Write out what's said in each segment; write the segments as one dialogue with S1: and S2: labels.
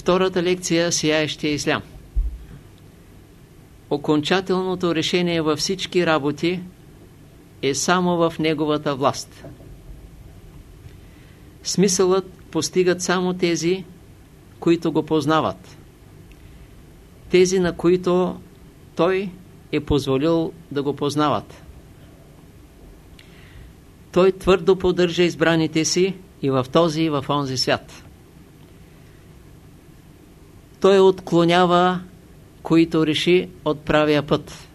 S1: Втората лекция – Сияещия ислям. Окончателното решение във всички работи е само в неговата власт. Смисълът постигат само тези, които го познават. Тези, на които той е позволил да го познават. Той твърдо поддържа избраните си и в този и в онзи свят. Той отклонява, които реши от правия път.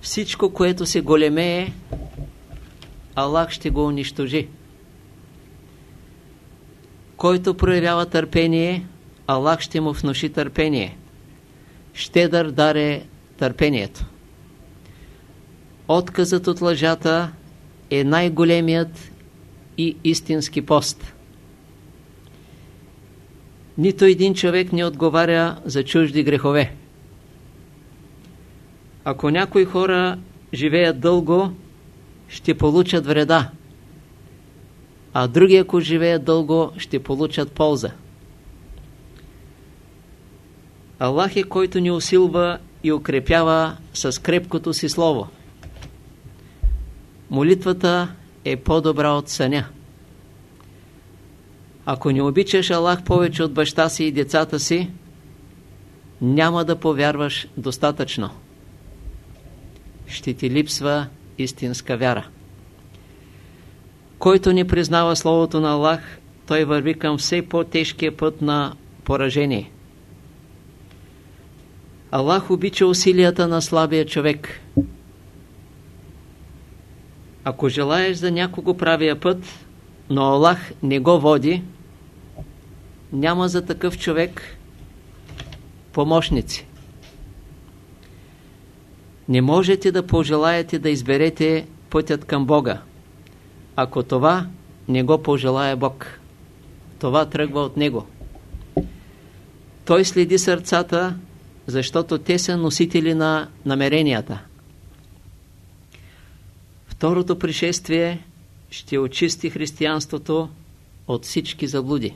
S1: Всичко, което се големее, Аллах ще го унищожи. Който проявява търпение, Аллах ще му внуши търпение. Щедър даре търпението. Отказът от лъжата е най-големият и истински пост. Нито един човек не отговаря за чужди грехове. Ако някои хора живеят дълго, ще получат вреда, а други, ако живеят дълго, ще получат полза. Аллах е който ни усилва и укрепява с крепкото си слово. Молитвата е по-добра от съня. Ако не обичаш Аллах повече от баща си и децата си, няма да повярваш достатъчно. Ще ти липсва истинска вяра. Който не признава Словото на Аллах, той върви към все по-тежкия път на поражение. Аллах обича усилията на слабия човек. Ако желаеш за някого правия път, но Аллах не го води, няма за такъв човек помощници. Не можете да пожелаете да изберете пътят към Бога, ако това не го пожелая Бог. Това тръгва от Него. Той следи сърцата, защото те са носители на намеренията. Второто пришествие ще очисти християнството от всички заблуди.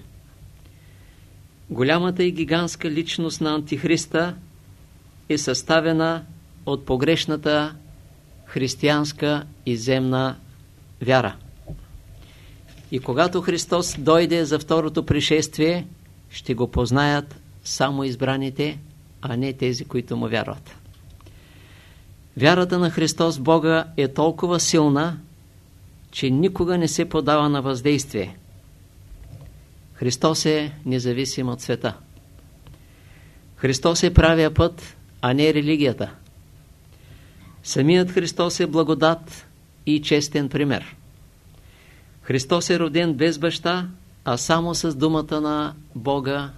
S1: Голямата и гигантска личност на Антихриста е съставена от погрешната християнска и земна вяра. И когато Христос дойде за второто пришествие, ще го познаят само избраните, а не тези, които му вярват. Вярата на Христос Бога е толкова силна, че никога не се подава на въздействие. Христос е независим от света. Христос е правия път, а не религията. Самият Христос е благодат и честен пример. Христос е роден без баща, а само с думата на Бога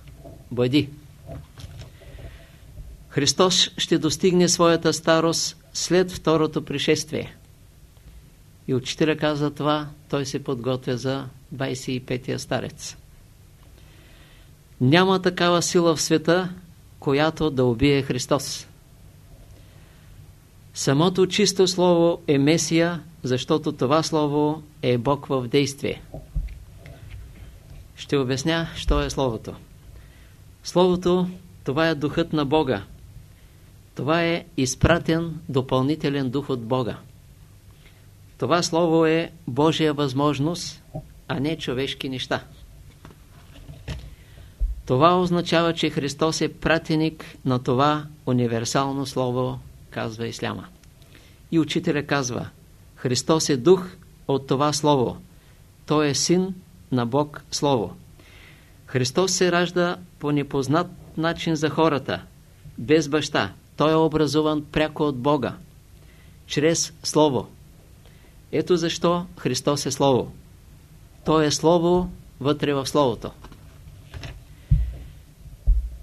S1: бъди. Христос ще достигне своята старост след второто пришествие. И учителя каза това, той се подготвя за 25-я старец. Няма такава сила в света, която да убие Христос. Самото чисто слово е Месия, защото това слово е Бог в действие. Ще обясня, що е Словото. Словото, това е духът на Бога. Това е изпратен допълнителен дух от Бога. Това слово е Божия възможност, а не човешки неща. Това означава, че Христос е пратеник на това универсално слово, казва Исляма. И учителя казва, Христос е дух от това слово. Той е син на Бог слово. Христос се ражда по непознат начин за хората, без баща. Той е образуван пряко от Бога, чрез Слово. Ето защо Христос е Слово. Той е Слово вътре в Словото.